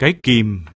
Cái kim.